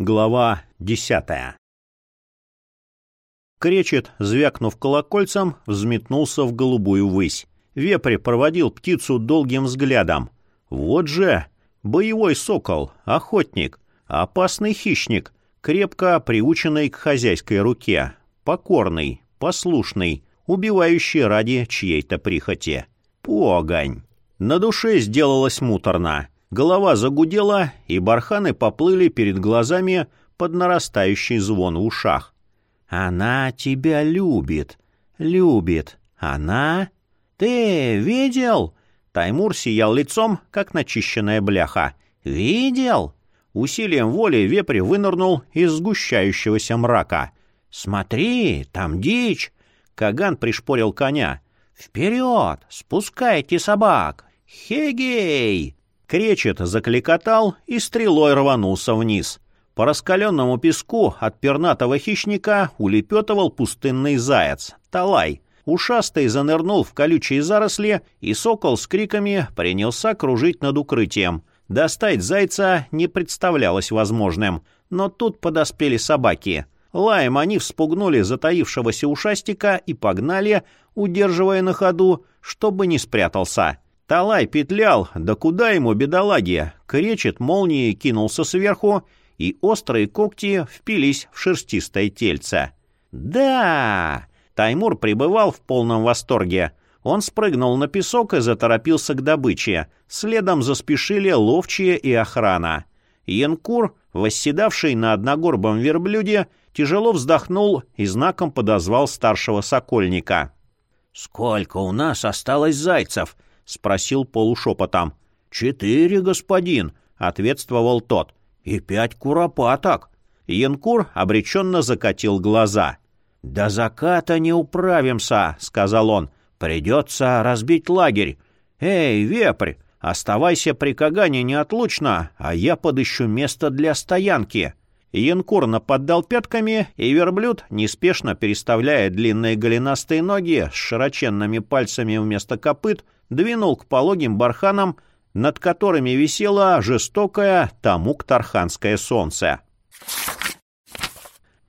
Глава десятая Кречет, звякнув колокольцем, взметнулся в голубую высь. Вепрь проводил птицу долгим взглядом. Вот же! Боевой сокол, охотник, опасный хищник, крепко приученный к хозяйской руке, покорный, послушный, убивающий ради чьей-то прихоти. Погонь! На душе сделалось муторно. Голова загудела, и барханы поплыли перед глазами под нарастающий звон в ушах. «Она тебя любит, любит. Она...» «Ты видел?» Таймур сиял лицом, как начищенная бляха. «Видел?» Усилием воли вепрь вынырнул из сгущающегося мрака. «Смотри, там дичь!» Каган пришпорил коня. «Вперед! Спускайте собак! Хегей!» Кречет закликотал и стрелой рванулся вниз. По раскаленному песку от пернатого хищника улепетывал пустынный заяц, талай. Ушастый занырнул в колючие заросли, и сокол с криками принялся кружить над укрытием. Достать зайца не представлялось возможным, но тут подоспели собаки. Лаем они вспугнули затаившегося ушастика и погнали, удерживая на ходу, чтобы не спрятался. Талай петлял, да куда ему, бедолаги? Кречет молнией кинулся сверху, и острые когти впились в шерстистое тельце. «Да!» Таймур пребывал в полном восторге. Он спрыгнул на песок и заторопился к добыче. Следом заспешили ловчие и охрана. Янкур, восседавший на одногорбом верблюде, тяжело вздохнул и знаком подозвал старшего сокольника. «Сколько у нас осталось зайцев?» — спросил полушепотом. «Четыре, господин», — ответствовал тот. «И пять куропаток». Янкур обреченно закатил глаза. «До заката не управимся», — сказал он. «Придется разбить лагерь. Эй, вепрь, оставайся при Кагане неотлучно, а я подыщу место для стоянки». Янкур нападал пятками, и верблюд, неспешно переставляя длинные голенастые ноги с широченными пальцами вместо копыт, двинул к пологим барханам, над которыми висело жестокое тамук-тарханское солнце.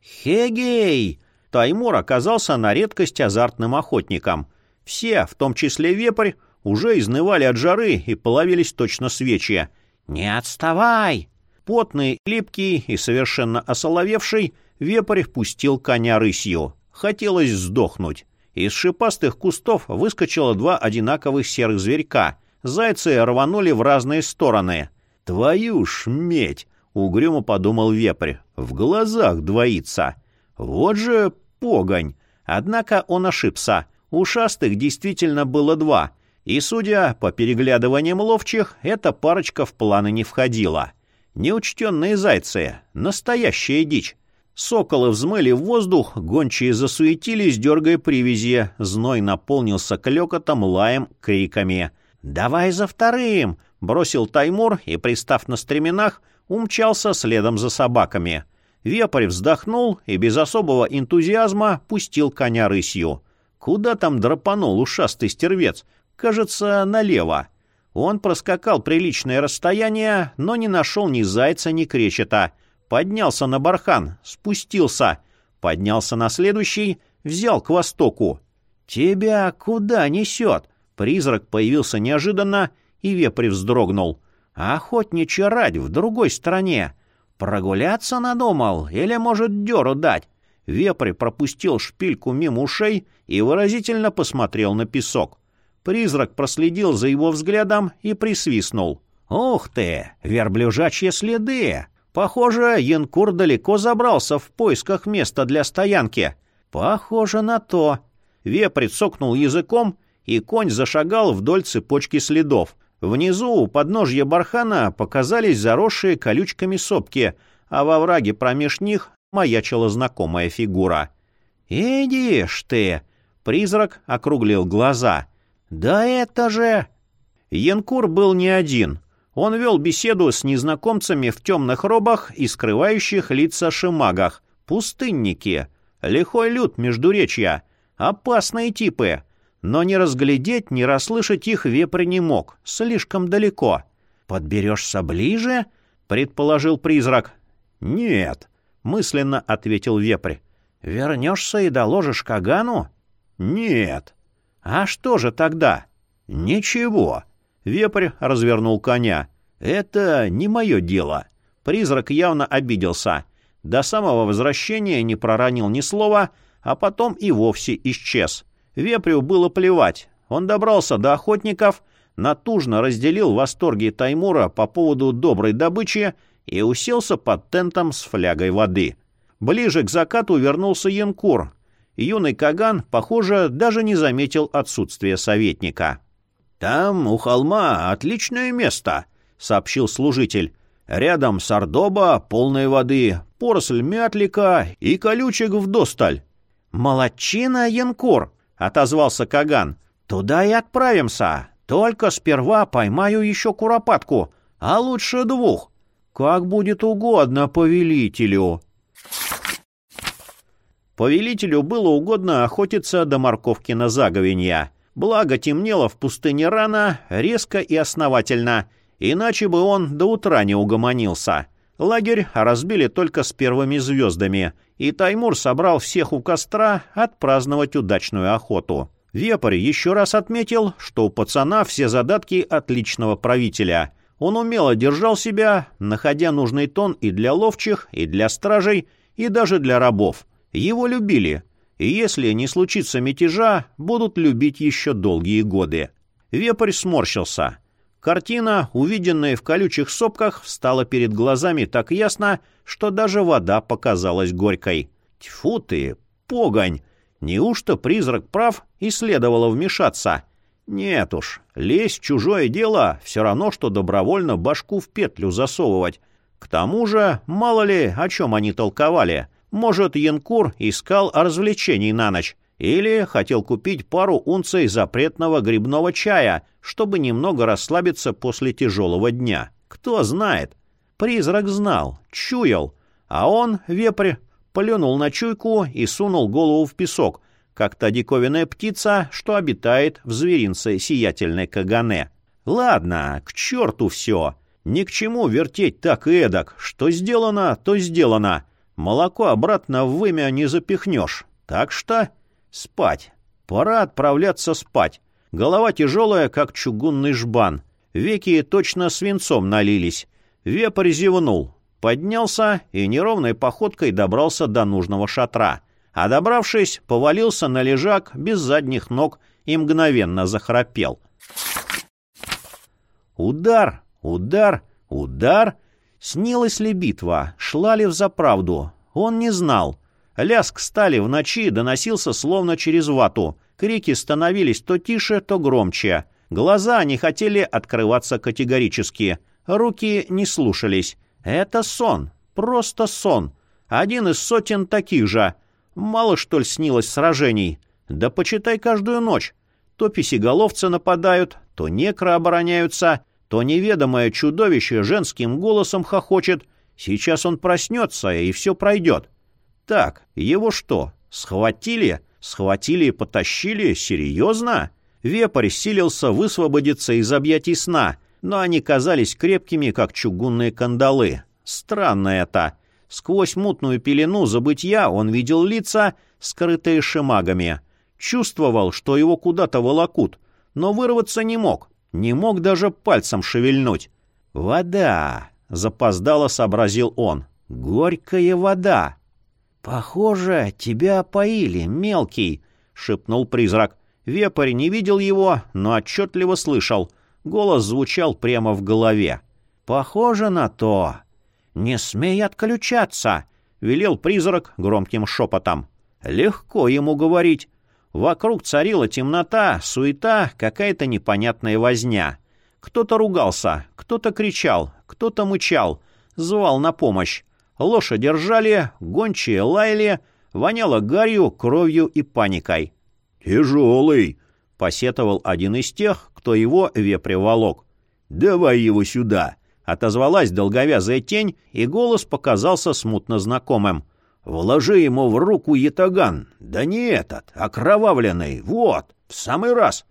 «Хегей!» Таймур оказался на редкость азартным охотником. Все, в том числе вепрь, уже изнывали от жары и половились точно свечи. «Не отставай!» Потный, липкий и совершенно осоловевший, вепрь пустил коня рысью. Хотелось сдохнуть. Из шипастых кустов выскочило два одинаковых серых зверька. Зайцы рванули в разные стороны. «Твою ж медь!» — угрюмо подумал вепрь. «В глазах двоится!» «Вот же погонь!» Однако он ошибся. Ушастых действительно было два. И, судя по переглядываниям ловчих, эта парочка в планы не входила. Неучтенные зайцы. Настоящая дичь. Соколы взмыли в воздух, гончие засуетились, дергая привязи. Зной наполнился клёкотом, лаем, криками. «Давай за вторым!» — бросил Таймур и, пристав на стременах, умчался следом за собаками. Вепрь вздохнул и без особого энтузиазма пустил коня рысью. Куда там драпанул ушастый стервец? Кажется, налево. Он проскакал приличное расстояние, но не нашел ни зайца, ни кречета — поднялся на бархан, спустился, поднялся на следующий, взял к востоку. «Тебя куда несет?» Призрак появился неожиданно, и вепрь вздрогнул. «Охотничья рать в другой стороне. Прогуляться надумал или, может, дёру дать?» Вепрь пропустил шпильку мимо ушей и выразительно посмотрел на песок. Призрак проследил за его взглядом и присвистнул. «Ух ты! Верблюжачьи следы! Похоже, Янкур далеко забрался в поисках места для стоянки. Похоже на то. Вепрь цокнул языком, и конь зашагал вдоль цепочки следов. Внизу, у подножья бархана, показались заросшие колючками сопки, а во враге промеж них маячила знакомая фигура. «Идишь ты!» — призрак округлил глаза. «Да это же...» Янкур был не один — он вел беседу с незнакомцами в темных робах и скрывающих лица шимагах. Пустынники. Лихой люд междуречья. Опасные типы. Но не разглядеть, не расслышать их вепрь не мог. Слишком далеко. «Подберешься ближе?» — предположил призрак. «Нет», — мысленно ответил вепрь. «Вернешься и доложишь Кагану?» «Нет». «А что же тогда?» «Ничего». Вепрь развернул коня. «Это не мое дело». Призрак явно обиделся. До самого возвращения не проронил ни слова, а потом и вовсе исчез. Вепрю было плевать. Он добрался до охотников, натужно разделил восторги Таймура по поводу доброй добычи и уселся под тентом с флягой воды. Ближе к закату вернулся Янкур. Юный Каган, похоже, даже не заметил отсутствия советника. «Там, у холма, отличное место», — сообщил служитель. «Рядом сардоба, полной воды, поросль мятлика и колючек вдосталь». «Молодчина, Янкур!» — отозвался Каган. «Туда и отправимся. Только сперва поймаю еще куропатку, а лучше двух. Как будет угодно повелителю». Повелителю было угодно охотиться до морковки на заговенья. Благо темнело в пустыне рано, резко и основательно, иначе бы он до утра не угомонился. Лагерь разбили только с первыми звездами, и Таймур собрал всех у костра отпраздновать удачную охоту. Вепрь еще раз отметил, что у пацана все задатки отличного правителя. Он умело держал себя, находя нужный тон и для ловчих, и для стражей, и даже для рабов. Его любили, и если не случится мятежа, будут любить еще долгие годы. Вепрь сморщился. Картина, увиденная в колючих сопках, встала перед глазами так ясно, что даже вода показалась горькой. Тьфу ты, погонь! Неужто призрак прав и следовало вмешаться? Нет уж, лезть в чужое дело все равно, что добровольно башку в петлю засовывать. К тому же, мало ли, о чем они толковали — может, Янкур искал развлечений на ночь или хотел купить пару унций запретного грибного чая, чтобы немного расслабиться после тяжелого дня. Кто знает. Призрак знал, чуял, а он, вепрь, плюнул на чуйку и сунул голову в песок, как та диковинная птица, что обитает в зверинце сиятельной Кагане. Ладно, к черту все. Ни к чему вертеть так и эдак. Что сделано, то сделано. Молоко обратно в вымя не запихнешь. Так что спать. Пора отправляться спать. Голова тяжелая, как чугунный жбан. Веки точно свинцом налились. Вепрь зевнул. Поднялся и неровной походкой добрался до нужного шатра. А добравшись, повалился на лежак без задних ног и мгновенно захрапел. Удар, удар, удар — Снилась ли битва? Шла ли в заправду? Он не знал. Лязг стали в ночи доносился словно через вату. Крики становились то тише, то громче. Глаза не хотели открываться категорически. Руки не слушались. Это сон. Просто сон. Один из сотен таких же. Мало, что ли, снилось сражений? Да почитай каждую ночь. То писеголовцы нападают, то некры обороняются, то неведомое чудовище женским голосом хохочет. Сейчас он проснется, и все пройдет. Так, его что, схватили? Схватили и потащили? Серьезно? Вепрь силился высвободиться из объятий сна, но они казались крепкими, как чугунные кандалы. Странно это. Сквозь мутную пелену забытья он видел лица, скрытые шимагами. Чувствовал, что его куда-то волокут, но вырваться не мог. Не мог даже пальцем шевельнуть. «Вода!» — запоздало сообразил он. «Горькая вода!» «Похоже, тебя опоили, мелкий!» — шепнул призрак. Вепрь не видел его, но отчетливо слышал. Голос звучал прямо в голове. «Похоже на то!» «Не смей отключаться!» — велел призрак громким шепотом. «Легко ему говорить. Вокруг царила темнота, суета, какая-то непонятная возня. Кто-то ругался, кто-то кричал, кто-то мычал, звал на помощь. Лошади ржали, гончие лаяли, воняло гарью, кровью и паникой. «Тяжелый!» — посетовал один из тех, кто его веприволок. «Давай его сюда!» — отозвалась долговязая тень, и голос показался смутно знакомым. Вложи ему в руку ятаган. Да не этот, окровавленный. Вот, в самый раз.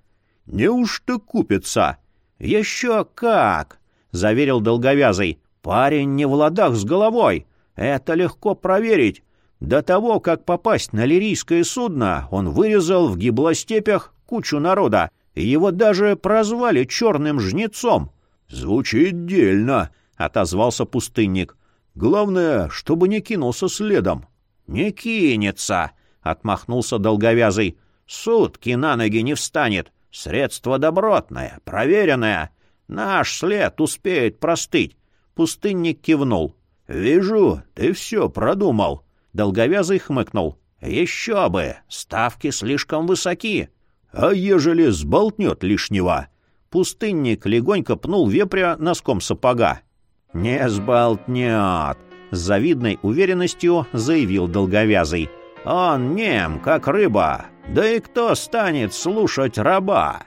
Неужто купится? Еще как, — заверил долговязый. Парень не в ладах с головой. Это легко проверить. До того, как попасть на лирийское судно, он вырезал в гиблостепях кучу народа, его даже прозвали черным жнецом. — Звучит дельно, — отозвался пустынник. — Главное, чтобы не кинулся следом. — Не кинется, — отмахнулся долговязый. — Сутки на ноги не встанет. Средство добротное, проверенное. Наш след успеет простыть. Пустынник кивнул. — Вижу, ты все продумал. Долговязый хмыкнул. — Еще бы! Ставки слишком высоки. — А ежели сболтнет лишнего? Пустынник легонько пнул вепря носком сапога. — Не сболтнет! — с завидной уверенностью заявил долговязый. — Он нем, как рыба. Да и кто станет слушать раба?